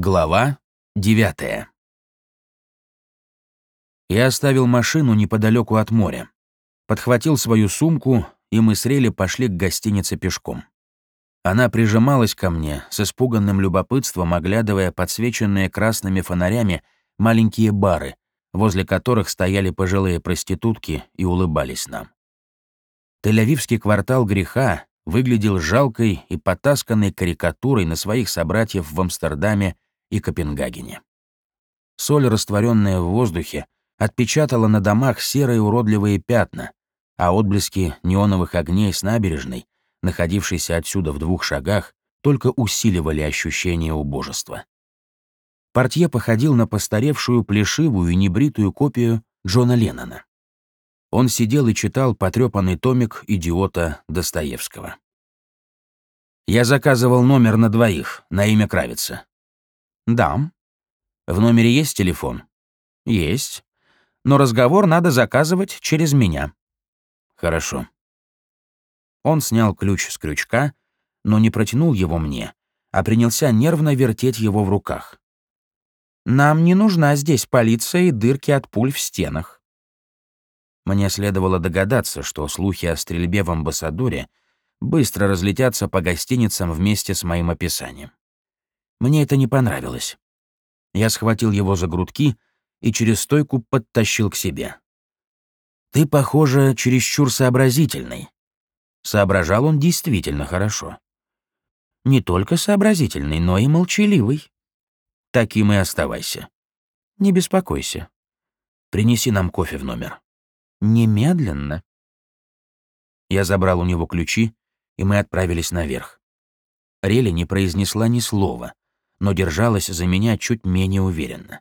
Глава 9 Я оставил машину неподалеку от моря, подхватил свою сумку, и мы с Рели пошли к гостинице пешком. Она прижималась ко мне с испуганным любопытством, оглядывая подсвеченные красными фонарями маленькие бары, возле которых стояли пожилые проститутки и улыбались нам. Тель-Авивский квартал греха выглядел жалкой и потасканной карикатурой на своих собратьев в Амстердаме и Копенгагене. Соль, растворенная в воздухе, отпечатала на домах серые уродливые пятна, а отблески неоновых огней с набережной, находившейся отсюда в двух шагах, только усиливали ощущение убожества. Портье походил на постаревшую, плешивую и небритую копию Джона Леннона. Он сидел и читал потрепанный томик идиота Достоевского. «Я заказывал номер на двоих, на имя Кравица. «Да». «В номере есть телефон?» «Есть. Но разговор надо заказывать через меня». «Хорошо». Он снял ключ с крючка, но не протянул его мне, а принялся нервно вертеть его в руках. «Нам не нужна здесь полиция и дырки от пуль в стенах». Мне следовало догадаться, что слухи о стрельбе в амбассадоре быстро разлетятся по гостиницам вместе с моим описанием. Мне это не понравилось. Я схватил его за грудки и через стойку подтащил к себе. «Ты, похоже, чересчур сообразительный». Соображал он действительно хорошо. Не только сообразительный, но и молчаливый. Таким и оставайся. Не беспокойся. Принеси нам кофе в номер. Немедленно. Я забрал у него ключи, и мы отправились наверх. Рели не произнесла ни слова, но держалась за меня чуть менее уверенно.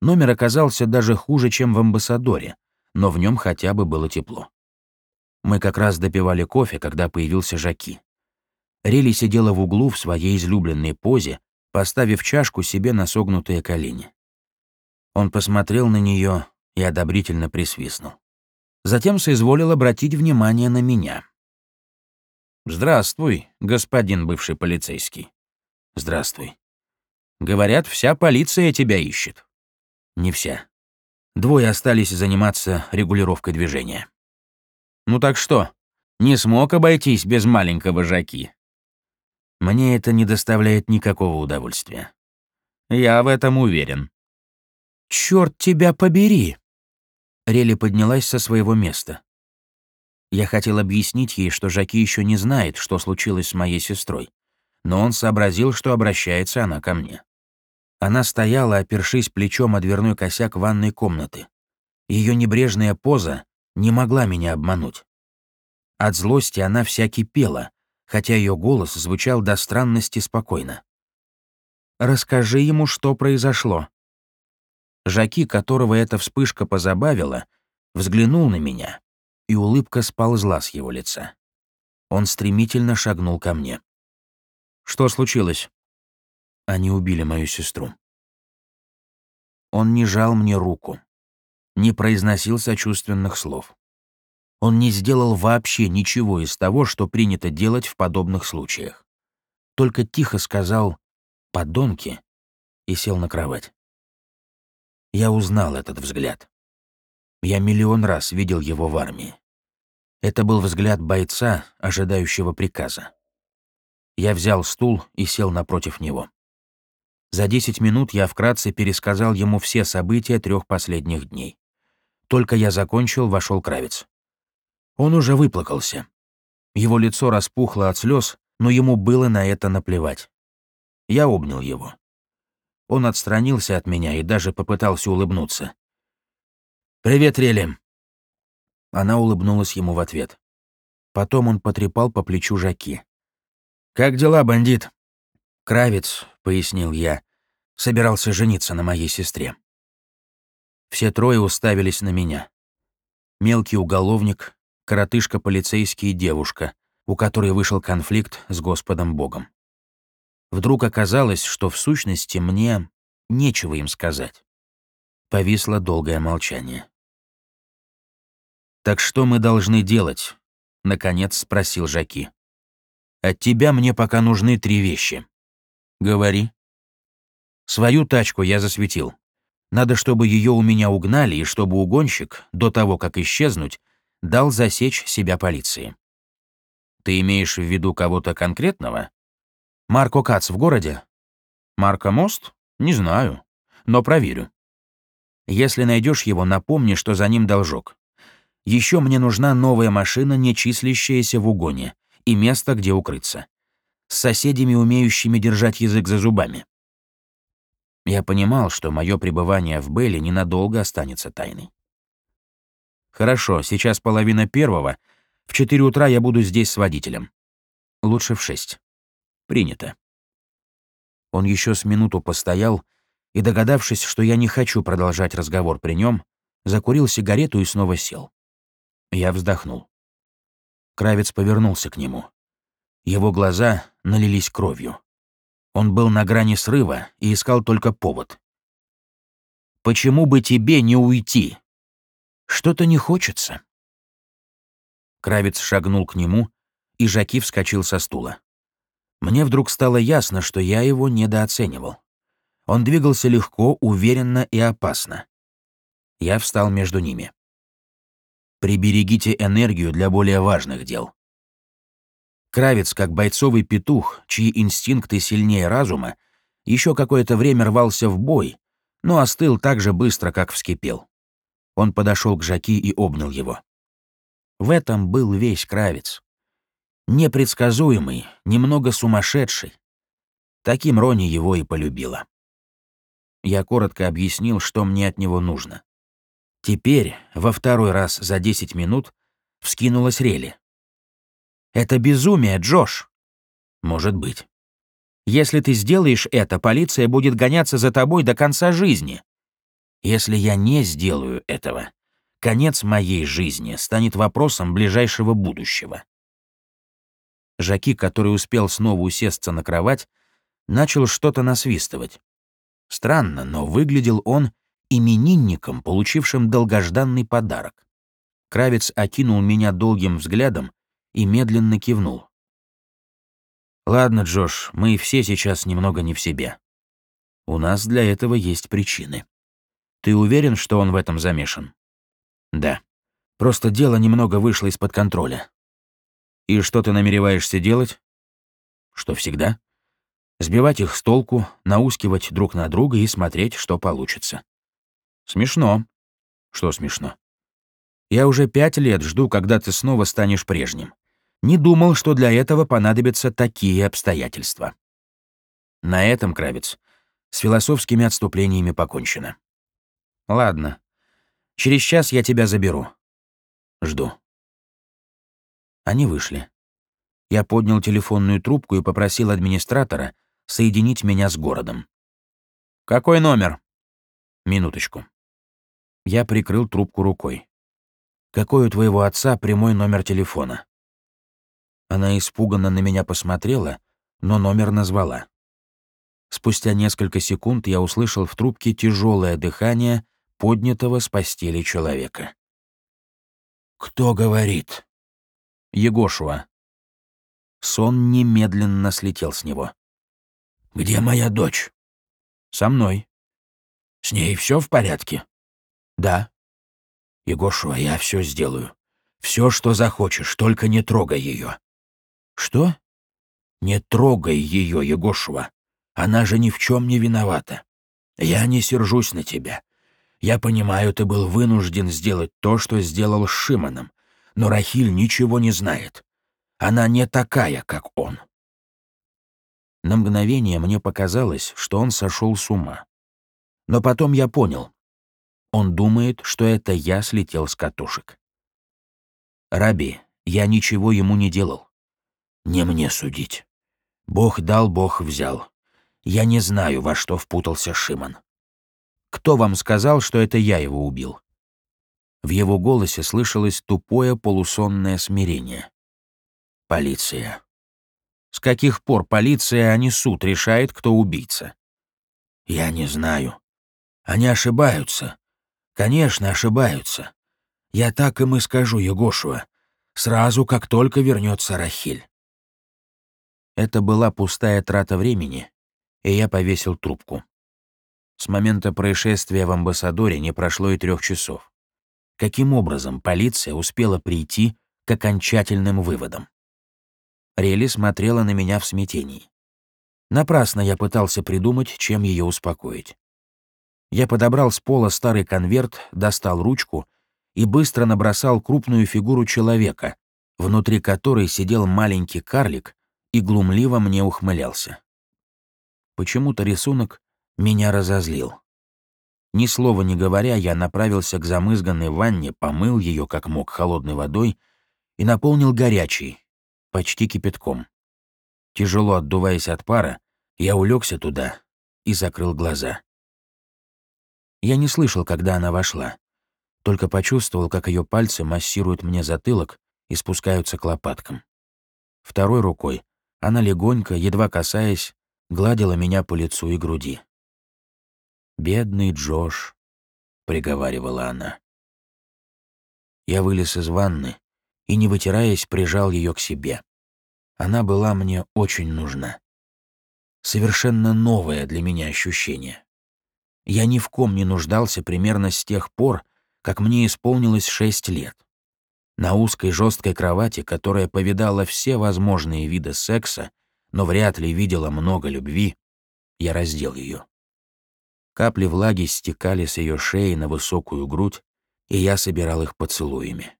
Номер оказался даже хуже, чем в амбассадоре, но в нем хотя бы было тепло. Мы как раз допивали кофе, когда появился Жаки. Рели сидела в углу в своей излюбленной позе, поставив чашку себе на согнутые колени. Он посмотрел на нее и одобрительно присвистнул. Затем соизволил обратить внимание на меня. «Здравствуй, господин бывший полицейский». Здравствуй. Говорят, вся полиция тебя ищет. Не вся. Двое остались заниматься регулировкой движения. Ну так что, не смог обойтись без маленького Жаки? Мне это не доставляет никакого удовольствия. Я в этом уверен. Черт тебя побери! Рели поднялась со своего места. Я хотел объяснить ей, что Жаки еще не знает, что случилось с моей сестрой но он сообразил, что обращается она ко мне. Она стояла, опершись плечом о дверной косяк ванной комнаты. Ее небрежная поза не могла меня обмануть. От злости она вся кипела, хотя ее голос звучал до странности спокойно. «Расскажи ему, что произошло». Жаки, которого эта вспышка позабавила, взглянул на меня, и улыбка сползла с его лица. Он стремительно шагнул ко мне. Что случилось? Они убили мою сестру. Он не жал мне руку, не произносил сочувственных слов. Он не сделал вообще ничего из того, что принято делать в подобных случаях. Только тихо сказал «подонки» и сел на кровать. Я узнал этот взгляд. Я миллион раз видел его в армии. Это был взгляд бойца, ожидающего приказа. Я взял стул и сел напротив него. За десять минут я вкратце пересказал ему все события трех последних дней. Только я закончил, вошел Кравец. Он уже выплакался. Его лицо распухло от слез, но ему было на это наплевать. Я обнял его. Он отстранился от меня и даже попытался улыбнуться. «Привет, Рели!» Она улыбнулась ему в ответ. Потом он потрепал по плечу Жаки. «Как дела, бандит?» «Кравец», — пояснил я, — собирался жениться на моей сестре. Все трое уставились на меня. Мелкий уголовник, коротышка полицейский и девушка, у которой вышел конфликт с Господом Богом. Вдруг оказалось, что в сущности мне нечего им сказать. Повисло долгое молчание. «Так что мы должны делать?» — наконец спросил Жаки. От тебя мне пока нужны три вещи. Говори. Свою тачку я засветил. Надо, чтобы ее у меня угнали, и чтобы угонщик, до того, как исчезнуть, дал засечь себя полиции. Ты имеешь в виду кого-то конкретного? Марко Кац в городе? Марко Мост? Не знаю, но проверю. Если найдешь его, напомни, что за ним должок. Еще мне нужна новая машина, не числящаяся в угоне, и место, где укрыться. С соседями, умеющими держать язык за зубами. Я понимал, что мое пребывание в Белле ненадолго останется тайной. Хорошо, сейчас половина первого. В четыре утра я буду здесь с водителем. Лучше в шесть. Принято. Он еще с минуту постоял и, догадавшись, что я не хочу продолжать разговор при нем, закурил сигарету и снова сел. Я вздохнул. Кравец повернулся к нему. Его глаза налились кровью. Он был на грани срыва и искал только повод. «Почему бы тебе не уйти? Что-то не хочется». Кравец шагнул к нему, и Жаки вскочил со стула. Мне вдруг стало ясно, что я его недооценивал. Он двигался легко, уверенно и опасно. Я встал между ними. Приберегите энергию для более важных дел. Кравец, как бойцовый петух, чьи инстинкты сильнее разума, еще какое-то время рвался в бой, но остыл так же быстро, как вскипел. Он подошел к Жаки и обнял его. В этом был весь Кравец. Непредсказуемый, немного сумасшедший. Таким Рони его и полюбила. Я коротко объяснил, что мне от него нужно. Теперь, во второй раз за 10 минут, вскинулась Рели. Это безумие, Джош. Может быть. Если ты сделаешь это, полиция будет гоняться за тобой до конца жизни. Если я не сделаю этого, конец моей жизни станет вопросом ближайшего будущего. Жаки, который успел снова усесться на кровать, начал что-то насвистывать. Странно, но выглядел он именинником, получившим долгожданный подарок. Кравец окинул меня долгим взглядом и медленно кивнул. «Ладно, Джош, мы все сейчас немного не в себе. У нас для этого есть причины. Ты уверен, что он в этом замешан?» «Да. Просто дело немного вышло из-под контроля». «И что ты намереваешься делать?» «Что всегда. Сбивать их с толку, наускивать друг на друга и смотреть, что получится». «Смешно». «Что смешно?» «Я уже пять лет жду, когда ты снова станешь прежним не думал, что для этого понадобятся такие обстоятельства. На этом, Кравец, с философскими отступлениями покончено. Ладно. Через час я тебя заберу. Жду. Они вышли. Я поднял телефонную трубку и попросил администратора соединить меня с городом. «Какой номер?» «Минуточку». Я прикрыл трубку рукой. «Какой у твоего отца прямой номер телефона?» Она испуганно на меня посмотрела, но номер назвала. Спустя несколько секунд я услышал в трубке тяжелое дыхание поднятого с постели человека. «Кто говорит?» «Егошуа». Сон немедленно слетел с него. «Где моя дочь?» «Со мной». «С ней все в порядке?» «Да». «Егошуа, я все сделаю. Все, что захочешь, только не трогай ее. «Что?» «Не трогай ее, Егошева. Она же ни в чем не виновата. Я не сержусь на тебя. Я понимаю, ты был вынужден сделать то, что сделал с Шиманом, но Рахиль ничего не знает. Она не такая, как он». На мгновение мне показалось, что он сошел с ума. Но потом я понял. Он думает, что это я слетел с катушек. Раби, я ничего ему не делал. Не мне судить. Бог дал, Бог взял. Я не знаю, во что впутался Шиман. Кто вам сказал, что это я его убил? В его голосе слышалось тупое полусонное смирение. Полиция. С каких пор полиция, а не суд, решает, кто убийца? Я не знаю. Они ошибаются. Конечно, ошибаются. Я так им и скажу Егошева, сразу, как только вернется Рахиль. Это была пустая трата времени, и я повесил трубку. С момента происшествия в амбассадоре не прошло и трех часов. Каким образом полиция успела прийти к окончательным выводам? Рели смотрела на меня в смятении. Напрасно я пытался придумать, чем ее успокоить. Я подобрал с пола старый конверт, достал ручку и быстро набросал крупную фигуру человека, внутри которой сидел маленький карлик и глумливо мне ухмылялся. Почему-то рисунок меня разозлил. Ни слова не говоря, я направился к замызганной ванне, помыл ее как мог холодной водой и наполнил горячей, почти кипятком. Тяжело отдуваясь от пара, я улегся туда и закрыл глаза. Я не слышал, когда она вошла, только почувствовал, как ее пальцы массируют мне затылок и спускаются к лопаткам. Второй рукой она легонько, едва касаясь, гладила меня по лицу и груди. «Бедный Джош», — приговаривала она. Я вылез из ванны и, не вытираясь, прижал ее к себе. Она была мне очень нужна. Совершенно новое для меня ощущение. Я ни в ком не нуждался примерно с тех пор, как мне исполнилось шесть лет. На узкой жесткой кровати, которая повидала все возможные виды секса, но вряд ли видела много любви, я раздел ее. Капли влаги стекали с ее шеи на высокую грудь, и я собирал их поцелуями.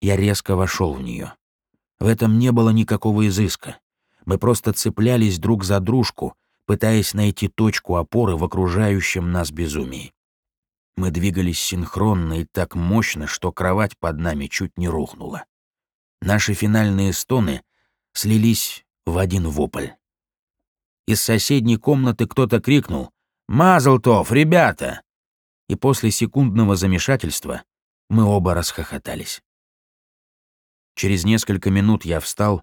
Я резко вошел в нее. В этом не было никакого изыска. Мы просто цеплялись друг за дружку, пытаясь найти точку опоры в окружающем нас безумии. Мы двигались синхронно и так мощно, что кровать под нами чуть не рухнула. Наши финальные стоны слились в один вопль. Из соседней комнаты кто-то крикнул «Мазлтов, ребята!» И после секундного замешательства мы оба расхохотались. Через несколько минут я встал,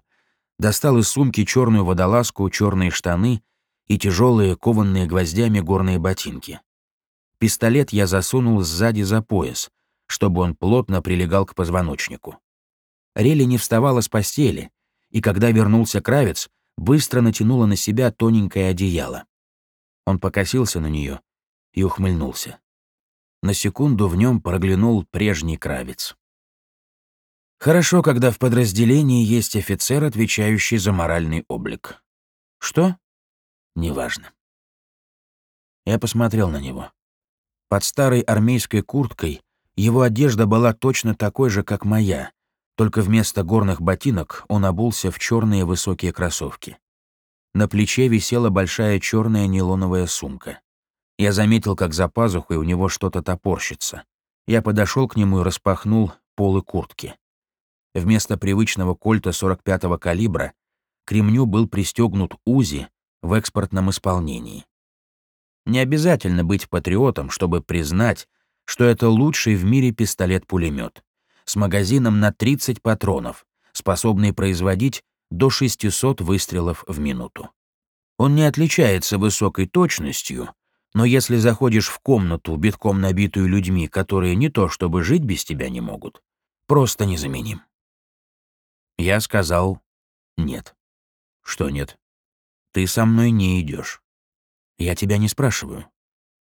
достал из сумки черную водолазку, черные штаны и тяжелые, кованные гвоздями горные ботинки. Пистолет я засунул сзади за пояс, чтобы он плотно прилегал к позвоночнику. Рели не вставала с постели, и когда вернулся Кравец, быстро натянула на себя тоненькое одеяло. Он покосился на нее и ухмыльнулся. На секунду в нем проглянул прежний Кравец. Хорошо, когда в подразделении есть офицер, отвечающий за моральный облик. Что? Неважно. Я посмотрел на него. Под старой армейской курткой его одежда была точно такой же, как моя, только вместо горных ботинок он обулся в черные высокие кроссовки. На плече висела большая черная нейлоновая сумка. Я заметил, как за пазухой у него что-то топорщится. Я подошел к нему и распахнул полы куртки. Вместо привычного кольта 45-го калибра к ремню был пристегнут УЗИ в экспортном исполнении. Не обязательно быть патриотом, чтобы признать, что это лучший в мире пистолет-пулемет с магазином на 30 патронов, способный производить до 600 выстрелов в минуту. Он не отличается высокой точностью, но если заходишь в комнату, битком набитую людьми, которые не то чтобы жить без тебя не могут, просто незаменим. Я сказал «нет». Что нет? Ты со мной не идешь. Я тебя не спрашиваю.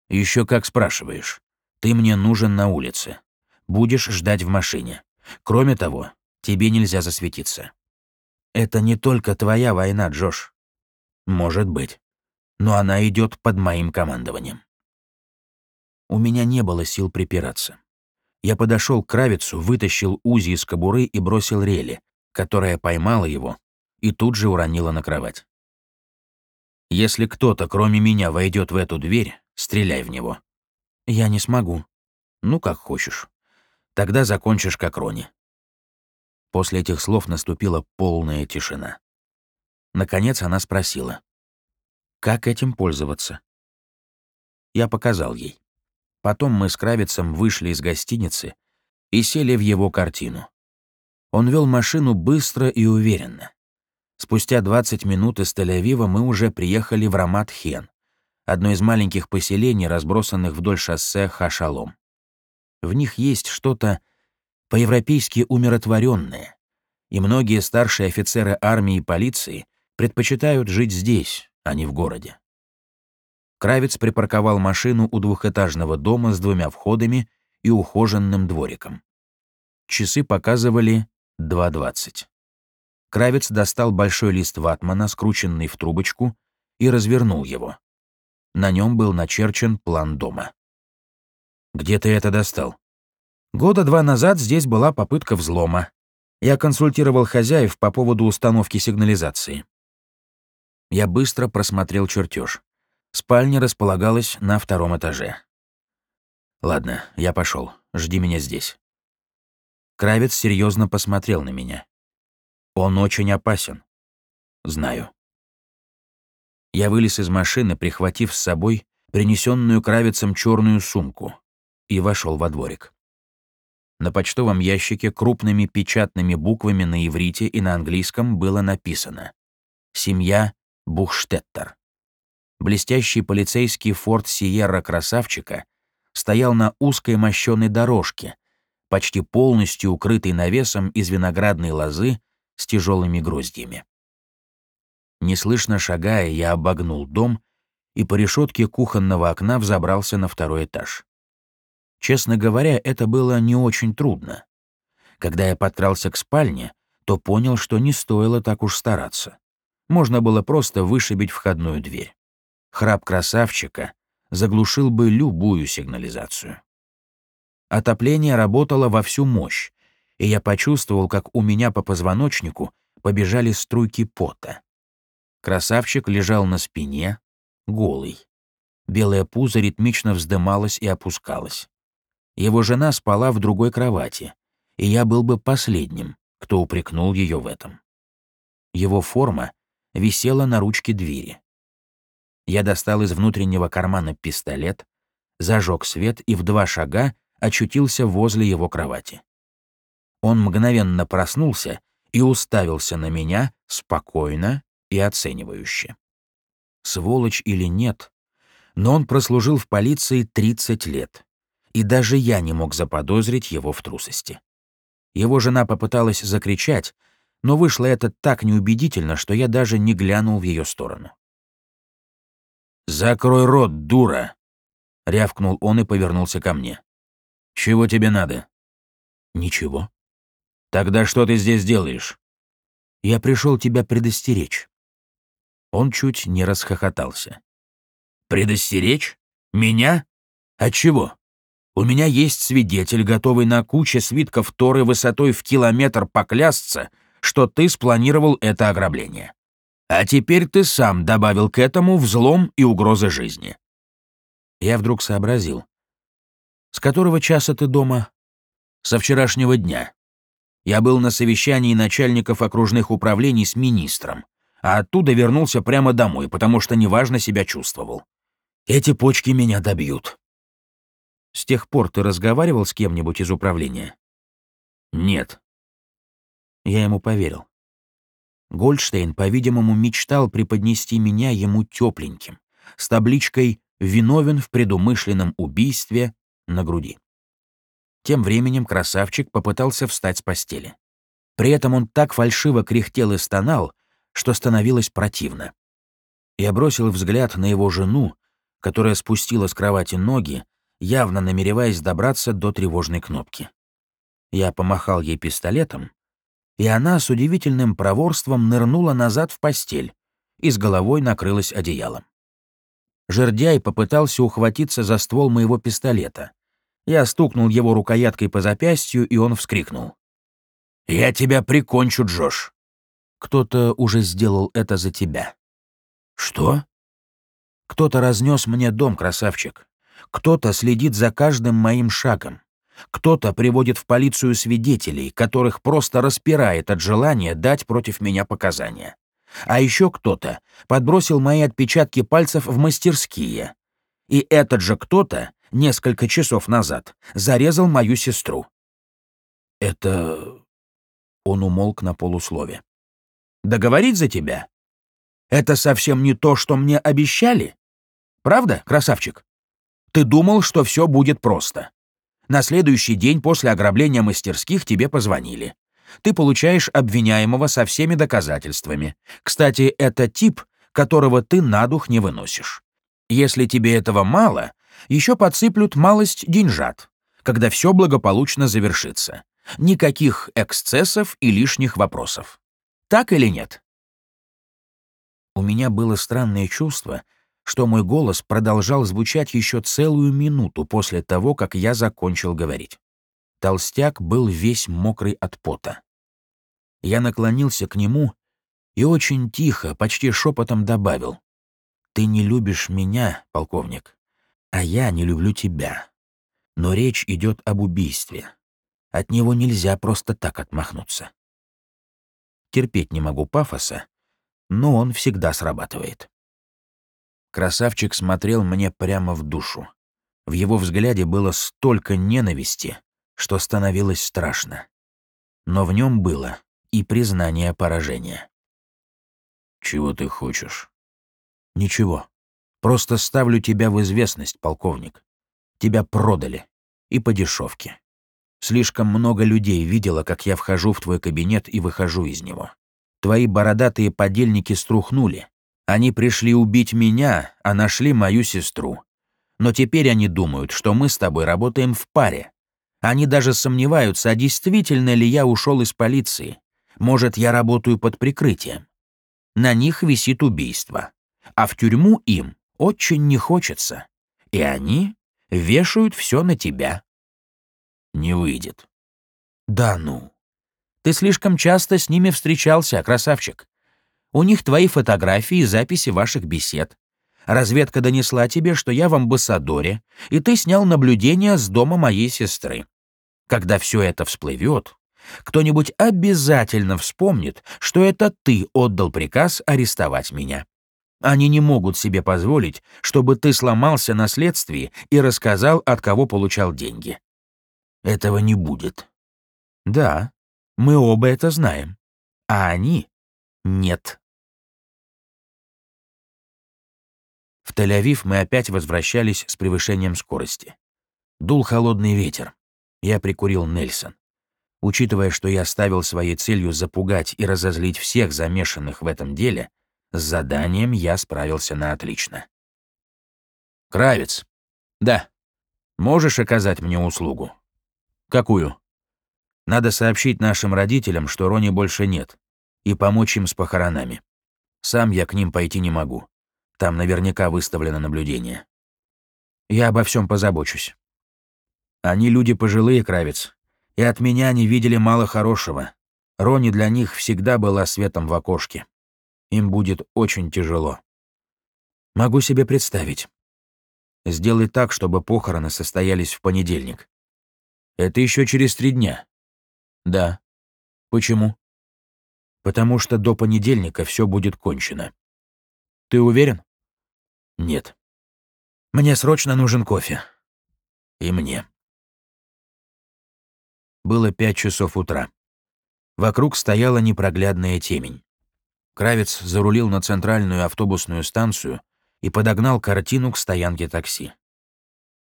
Еще как спрашиваешь. Ты мне нужен на улице. Будешь ждать в машине. Кроме того, тебе нельзя засветиться. Это не только твоя война, Джош. Может быть. Но она идет под моим командованием. У меня не было сил припираться. Я подошел к Кравицу, вытащил Узи из кобуры и бросил Рели, которая поймала его и тут же уронила на кровать. «Если кто-то, кроме меня, войдет в эту дверь, стреляй в него». «Я не смогу». «Ну, как хочешь. Тогда закончишь как Рони. После этих слов наступила полная тишина. Наконец она спросила. «Как этим пользоваться?» Я показал ей. Потом мы с Кравицем вышли из гостиницы и сели в его картину. Он вел машину быстро и уверенно. Спустя 20 минут из Тель-Авива мы уже приехали в Рамат-Хен, одно из маленьких поселений, разбросанных вдоль шоссе Хашалом. В них есть что-то по-европейски умиротворенные, и многие старшие офицеры армии и полиции предпочитают жить здесь, а не в городе. Кравец припарковал машину у двухэтажного дома с двумя входами и ухоженным двориком. Часы показывали 2.20. Кравец достал большой лист ватмана, скрученный в трубочку, и развернул его. На нем был начерчен план дома. «Где ты это достал?» «Года два назад здесь была попытка взлома. Я консультировал хозяев по поводу установки сигнализации». Я быстро просмотрел чертеж. Спальня располагалась на втором этаже. «Ладно, я пошел. Жди меня здесь». Кравец серьезно посмотрел на меня. «Он очень опасен». «Знаю». Я вылез из машины, прихватив с собой принесенную Кравицем черную сумку, и вошел во дворик. На почтовом ящике крупными печатными буквами на иврите и на английском было написано «Семья Бухштеттер». Блестящий полицейский форт Сиерра Красавчика стоял на узкой мощенной дорожке, почти полностью укрытой навесом из виноградной лозы с тяжелыми гроздьями. Неслышно шагая, я обогнул дом и по решетке кухонного окна взобрался на второй этаж. Честно говоря, это было не очень трудно. Когда я подкрался к спальне, то понял, что не стоило так уж стараться. Можно было просто вышибить входную дверь. Храп красавчика заглушил бы любую сигнализацию. Отопление работало во всю мощь, и я почувствовал, как у меня по позвоночнику побежали струйки пота. Красавчик лежал на спине, голый. Белое пузо ритмично вздымалось и опускалось. Его жена спала в другой кровати, и я был бы последним, кто упрекнул ее в этом. Его форма висела на ручке двери. Я достал из внутреннего кармана пистолет, зажег свет и в два шага очутился возле его кровати. Он мгновенно проснулся и уставился на меня спокойно и оценивающе. Сволочь или нет, но он прослужил в полиции 30 лет, и даже я не мог заподозрить его в трусости. Его жена попыталась закричать, но вышло это так неубедительно, что я даже не глянул в ее сторону. «Закрой рот, дура!» — рявкнул он и повернулся ко мне. «Чего тебе надо?» «Ничего». «Тогда что ты здесь делаешь?» «Я пришел тебя предостеречь». Он чуть не расхохотался. «Предостеречь? Меня? От чего? У меня есть свидетель, готовый на куче свитков Торы высотой в километр поклясться, что ты спланировал это ограбление. А теперь ты сам добавил к этому взлом и угрозы жизни. Я вдруг сообразил. С которого часа ты дома? Со вчерашнего дня. Я был на совещании начальников окружных управлений с министром, а оттуда вернулся прямо домой, потому что неважно себя чувствовал. Эти почки меня добьют. С тех пор ты разговаривал с кем-нибудь из управления? Нет. Я ему поверил. Гольдштейн, по-видимому, мечтал преподнести меня ему тепленьким, с табличкой «Виновен в предумышленном убийстве» на груди. Тем временем красавчик попытался встать с постели. При этом он так фальшиво кряхтел и стонал, что становилось противно. Я бросил взгляд на его жену, которая спустила с кровати ноги, явно намереваясь добраться до тревожной кнопки. Я помахал ей пистолетом, и она с удивительным проворством нырнула назад в постель и с головой накрылась одеялом. Жердяй попытался ухватиться за ствол моего пистолета. Я стукнул его рукояткой по запястью, и он вскрикнул. «Я тебя прикончу, Джош!» «Кто-то уже сделал это за тебя». «Что?» «Кто-то разнес мне дом, красавчик. Кто-то следит за каждым моим шагом. Кто-то приводит в полицию свидетелей, которых просто распирает от желания дать против меня показания. А еще кто-то подбросил мои отпечатки пальцев в мастерские. И этот же кто-то несколько часов назад зарезал мою сестру. Это... Он умолк на полуслове. Договорить за тебя? Это совсем не то, что мне обещали. Правда, красавчик? Ты думал, что все будет просто. На следующий день после ограбления мастерских тебе позвонили. Ты получаешь обвиняемого со всеми доказательствами. Кстати, это тип, которого ты на дух не выносишь. Если тебе этого мало, еще подсыплют малость деньжат, когда все благополучно завершится. Никаких эксцессов и лишних вопросов. Так или нет? У меня было странное чувство, что мой голос продолжал звучать еще целую минуту после того, как я закончил говорить. Толстяк был весь мокрый от пота. Я наклонился к нему и очень тихо, почти шепотом добавил. «Ты не любишь меня, полковник, а я не люблю тебя. Но речь идет об убийстве. От него нельзя просто так отмахнуться. Терпеть не могу пафоса, но он всегда срабатывает». Красавчик смотрел мне прямо в душу. В его взгляде было столько ненависти, что становилось страшно. Но в нем было и признание поражения. «Чего ты хочешь?» «Ничего. Просто ставлю тебя в известность, полковник. Тебя продали. И по дешевке. Слишком много людей видело, как я вхожу в твой кабинет и выхожу из него. Твои бородатые подельники струхнули. Они пришли убить меня, а нашли мою сестру. Но теперь они думают, что мы с тобой работаем в паре. Они даже сомневаются, а действительно ли я ушел из полиции. Может, я работаю под прикрытием. На них висит убийство. А в тюрьму им очень не хочется. И они вешают все на тебя. Не выйдет. Да ну. Ты слишком часто с ними встречался, красавчик. У них твои фотографии и записи ваших бесед. Разведка донесла тебе, что я в амбассадоре, и ты снял наблюдение с дома моей сестры. Когда все это всплывет, кто-нибудь обязательно вспомнит, что это ты отдал приказ арестовать меня. Они не могут себе позволить, чтобы ты сломался на следствии и рассказал, от кого получал деньги. Этого не будет. Да, мы оба это знаем. А они — нет. В Тель-Авив мы опять возвращались с превышением скорости. Дул холодный ветер. Я прикурил Нельсон. Учитывая, что я ставил своей целью запугать и разозлить всех замешанных в этом деле, с заданием я справился на отлично. «Кравец. Да. Можешь оказать мне услугу?» «Какую?» «Надо сообщить нашим родителям, что Рони больше нет, и помочь им с похоронами. Сам я к ним пойти не могу. Там наверняка выставлено наблюдение. Я обо всем позабочусь. Они люди пожилые, Кравец, и от меня они видели мало хорошего. Рони для них всегда была светом в окошке. Им будет очень тяжело. Могу себе представить. Сделай так, чтобы похороны состоялись в понедельник. Это еще через три дня. Да. Почему? Потому что до понедельника все будет кончено. Ты уверен? Нет. Мне срочно нужен кофе. И мне. Было пять часов утра. Вокруг стояла непроглядная темень. Кравец зарулил на центральную автобусную станцию и подогнал картину к стоянке такси.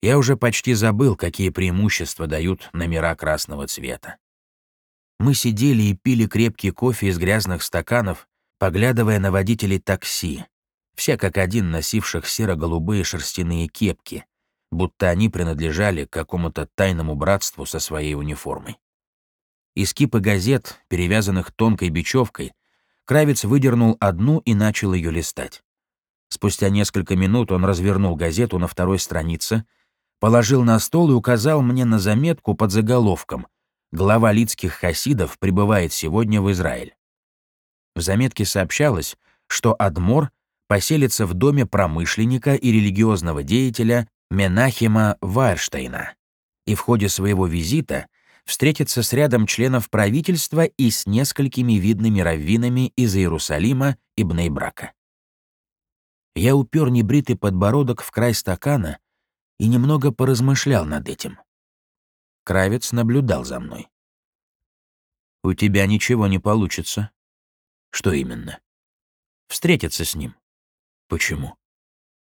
Я уже почти забыл, какие преимущества дают номера красного цвета. Мы сидели и пили крепкий кофе из грязных стаканов, поглядывая на водителей такси, все как один носивших серо-голубые шерстяные кепки, будто они принадлежали к какому-то тайному братству со своей униформой. Из кипы газет, перевязанных тонкой бечевкой, Кравец выдернул одну и начал ее листать. Спустя несколько минут он развернул газету на второй странице, положил на стол и указал мне на заметку под заголовком «Глава лицких хасидов прибывает сегодня в Израиль». В заметке сообщалось, что Адмор поселится в доме промышленника и религиозного деятеля Менахима Вайрштейна и в ходе своего визита встретится с рядом членов правительства и с несколькими видными раввинами из Иерусалима и Бнейбрака. Я упер небритый подбородок в край стакана и немного поразмышлял над этим. Кравец наблюдал за мной. «У тебя ничего не получится». «Что именно?» «Встретиться с ним». Почему?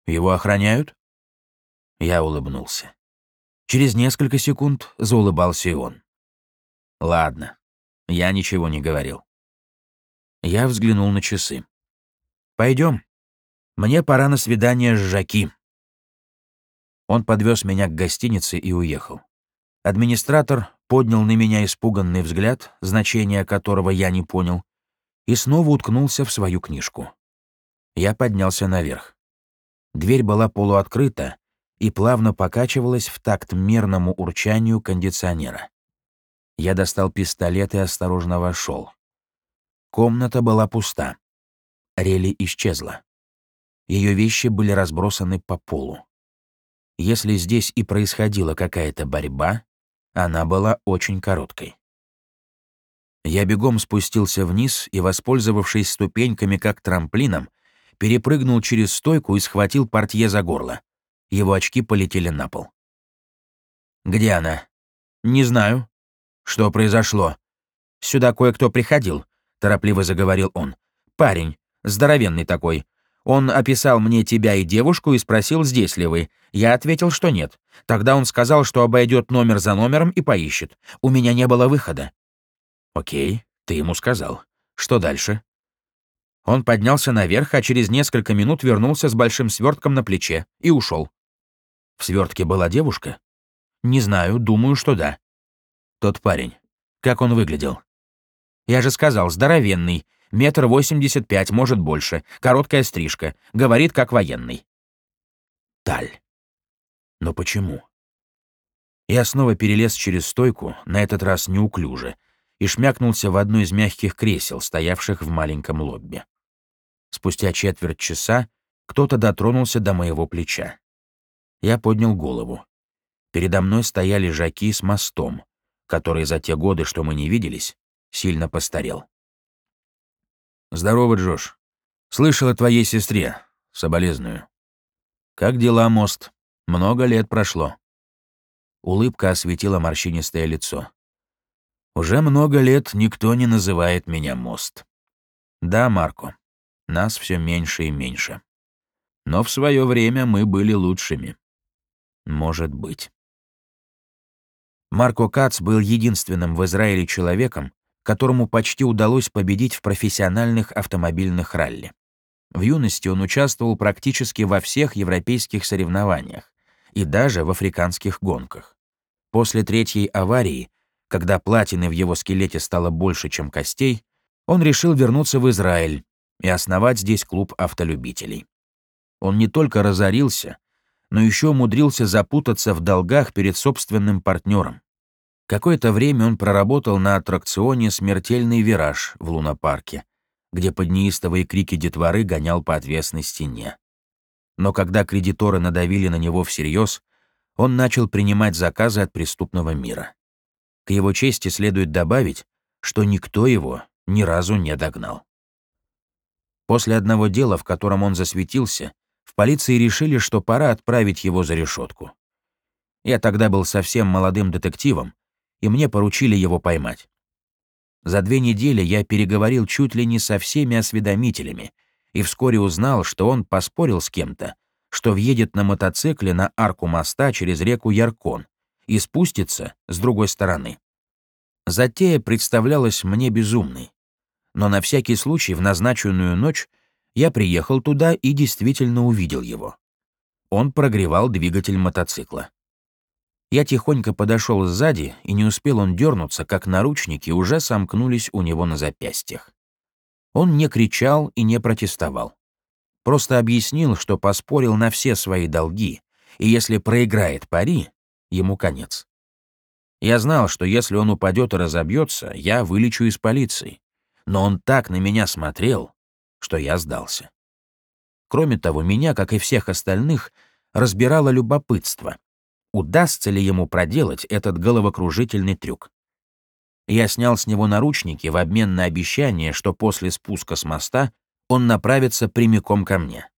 Его охраняют? Я улыбнулся. Через несколько секунд заулыбался и он. Ладно, я ничего не говорил. Я взглянул на часы. Пойдем. Мне пора на свидание с Жаки. Он подвез меня к гостинице и уехал. Администратор поднял на меня испуганный взгляд, значение которого я не понял, и снова уткнулся в свою книжку. Я поднялся наверх. Дверь была полуоткрыта и плавно покачивалась в такт мерному урчанию кондиционера. Я достал пистолет и осторожно вошел. Комната была пуста. Рели исчезла. Ее вещи были разбросаны по полу. Если здесь и происходила какая-то борьба, она была очень короткой. Я бегом спустился вниз и, воспользовавшись ступеньками как трамплином, перепрыгнул через стойку и схватил портье за горло. Его очки полетели на пол. «Где она?» «Не знаю». «Что произошло?» «Сюда кое-кто приходил», — торопливо заговорил он. «Парень, здоровенный такой. Он описал мне тебя и девушку и спросил, здесь ли вы. Я ответил, что нет. Тогда он сказал, что обойдет номер за номером и поищет. У меня не было выхода. «Окей, ты ему сказал. Что дальше?» Он поднялся наверх, а через несколько минут вернулся с большим свертком на плече и ушел. В свертке была девушка? Не знаю, думаю, что да. Тот парень. Как он выглядел? Я же сказал, здоровенный, метр восемьдесят пять, может больше, короткая стрижка, говорит как военный. Таль. Но почему? Я снова перелез через стойку, на этот раз неуклюже, и шмякнулся в одно из мягких кресел, стоявших в маленьком лобби. Спустя четверть часа кто-то дотронулся до моего плеча. Я поднял голову. Передо мной стояли жаки с мостом, который за те годы, что мы не виделись, сильно постарел. «Здорово, Джош. Слышал о твоей сестре. Соболезную. Как дела, мост? Много лет прошло». Улыбка осветила морщинистое лицо. Уже много лет никто не называет меня мост. Да, Марко, нас все меньше и меньше. Но в свое время мы были лучшими. Может быть. Марко Кац был единственным в Израиле человеком, которому почти удалось победить в профессиональных автомобильных ралли. В юности он участвовал практически во всех европейских соревнованиях и даже в африканских гонках. После третьей аварии когда платины в его скелете стало больше, чем костей, он решил вернуться в Израиль и основать здесь клуб автолюбителей. Он не только разорился, но еще умудрился запутаться в долгах перед собственным партнером. Какое-то время он проработал на аттракционе «Смертельный вираж» в лунопарке, где под неистовые крики детворы гонял по отвесной стене. Но когда кредиторы надавили на него всерьез, он начал принимать заказы от преступного мира. К его чести следует добавить, что никто его ни разу не догнал. После одного дела, в котором он засветился, в полиции решили, что пора отправить его за решетку. Я тогда был совсем молодым детективом, и мне поручили его поймать. За две недели я переговорил чуть ли не со всеми осведомителями и вскоре узнал, что он поспорил с кем-то, что въедет на мотоцикле на арку моста через реку Яркон, и спустится с другой стороны. Затея представлялась мне безумной, но на всякий случай в назначенную ночь я приехал туда и действительно увидел его. Он прогревал двигатель мотоцикла. Я тихонько подошел сзади, и не успел он дернуться, как наручники уже сомкнулись у него на запястьях. Он не кричал и не протестовал. Просто объяснил, что поспорил на все свои долги, и если проиграет пари, ему конец. Я знал, что если он упадет и разобьется, я вылечу из полиции. Но он так на меня смотрел, что я сдался. Кроме того, меня, как и всех остальных, разбирало любопытство. Удастся ли ему проделать этот головокружительный трюк? Я снял с него наручники в обмен на обещание, что после спуска с моста он направится прямиком ко мне.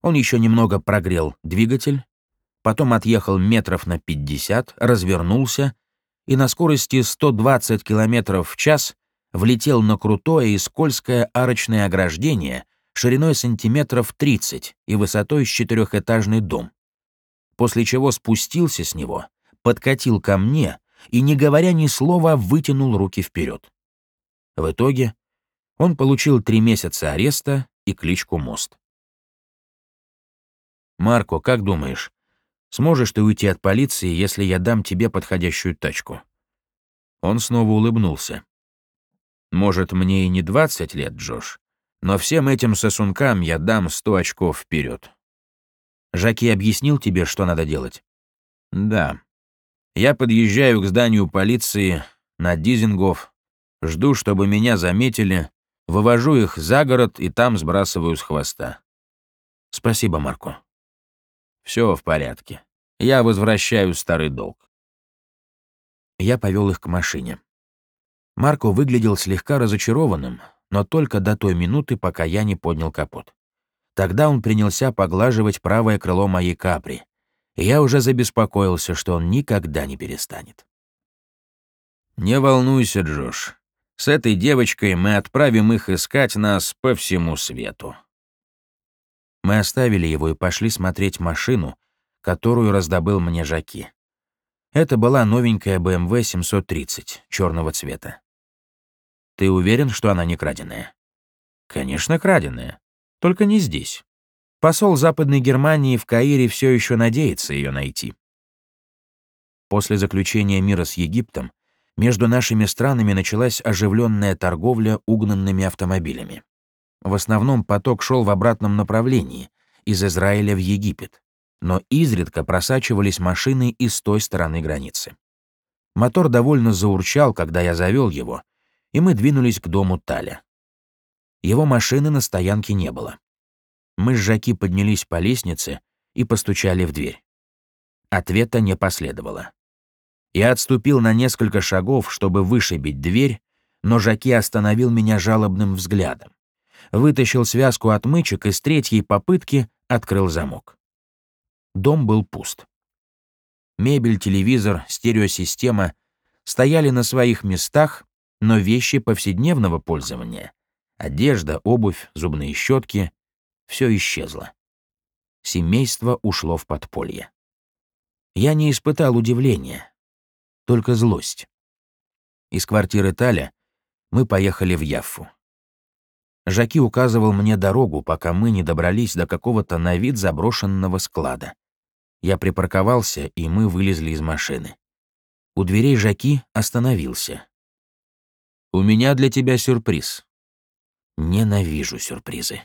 Он еще немного прогрел двигатель, потом отъехал метров на 50, развернулся и на скорости 120 км в час влетел на крутое и скользкое арочное ограждение шириной сантиметров 30 и высотой с четырехэтажный дом, после чего спустился с него, подкатил ко мне и, не говоря ни слова, вытянул руки вперед. В итоге он получил три месяца ареста и кличку «Мост». «Марко, как думаешь, Сможешь ты уйти от полиции, если я дам тебе подходящую тачку?» Он снова улыбнулся. «Может, мне и не 20 лет, Джош, но всем этим сосункам я дам 100 очков вперед. Жаки объяснил тебе, что надо делать?» «Да. Я подъезжаю к зданию полиции на Дизингов, жду, чтобы меня заметили, вывожу их за город и там сбрасываю с хвоста. Спасибо, Марко. Все в порядке. Я возвращаю старый долг. Я повел их к машине. Марко выглядел слегка разочарованным, но только до той минуты, пока я не поднял капот. Тогда он принялся поглаживать правое крыло моей капри, и я уже забеспокоился, что он никогда не перестанет. «Не волнуйся, Джош. С этой девочкой мы отправим их искать нас по всему свету». Мы оставили его и пошли смотреть машину, которую раздобыл мне Жаки. Это была новенькая BMW 730 черного цвета. Ты уверен, что она не краденая? Конечно, краденая. Только не здесь. Посол Западной Германии в Каире все еще надеется ее найти. После заключения мира с Египтом между нашими странами началась оживленная торговля угнанными автомобилями. В основном поток шел в обратном направлении, из Израиля в Египет, но изредка просачивались машины и с той стороны границы. Мотор довольно заурчал, когда я завел его, и мы двинулись к дому Таля. Его машины на стоянке не было. Мы с Жаки поднялись по лестнице и постучали в дверь. Ответа не последовало. Я отступил на несколько шагов, чтобы вышибить дверь, но Жаки остановил меня жалобным взглядом. Вытащил связку отмычек и с третьей попытки открыл замок. Дом был пуст. Мебель, телевизор, стереосистема стояли на своих местах, но вещи повседневного пользования — одежда, обувь, зубные щетки — все исчезло. Семейство ушло в подполье. Я не испытал удивления, только злость. Из квартиры Таля мы поехали в Яффу. Жаки указывал мне дорогу, пока мы не добрались до какого-то на вид заброшенного склада. Я припарковался, и мы вылезли из машины. У дверей Жаки остановился. «У меня для тебя сюрприз». Ненавижу сюрпризы.